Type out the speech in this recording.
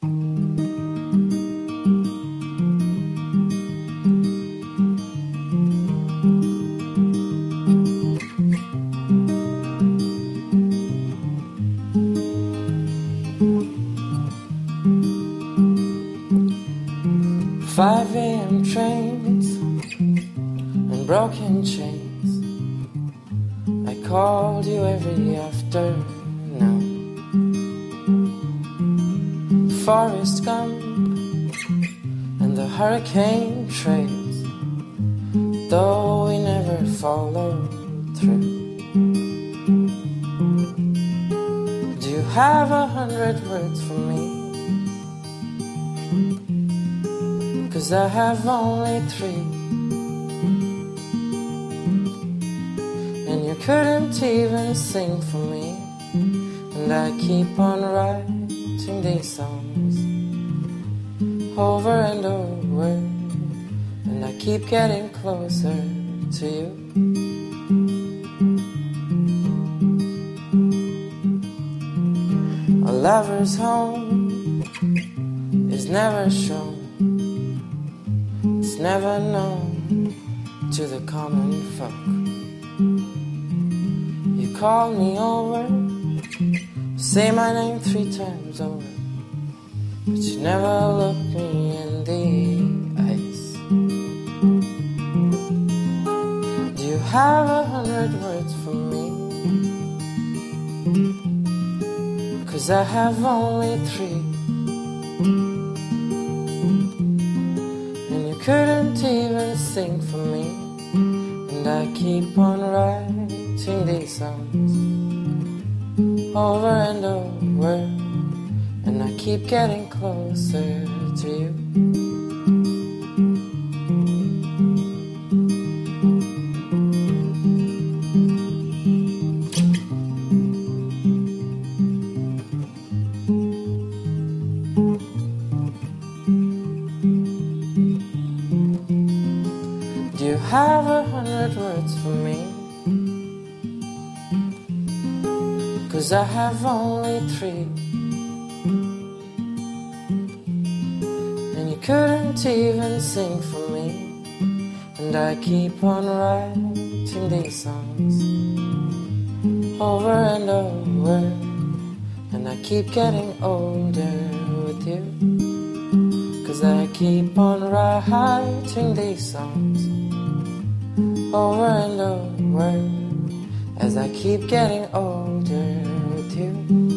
5 a.m. trains and broken chains. I called you every afternoon. Forrest Gump and the hurricane trails, though we never followed through. Do you have a hundred words for me? Cause I have only three. And you couldn't even sing for me. And I keep on writing these songs over and over. And I keep getting closer to you. A lover's home is never shown it's never known to the common folk. You call me over, say my name three times over, but you never look me in the eyes. Do you have a hundred words for me? Cause I have only three. And you couldn't even sing for me. And I keep on writing these songs over and over. And I keep getting closer to you. Do you have a hundred words for me? Cause I have only three. And you couldn't even sing for me. And I keep on writing these songs over and over. And I keep getting older with you. Cause I keep on writing these songs over and over as I keep getting older you.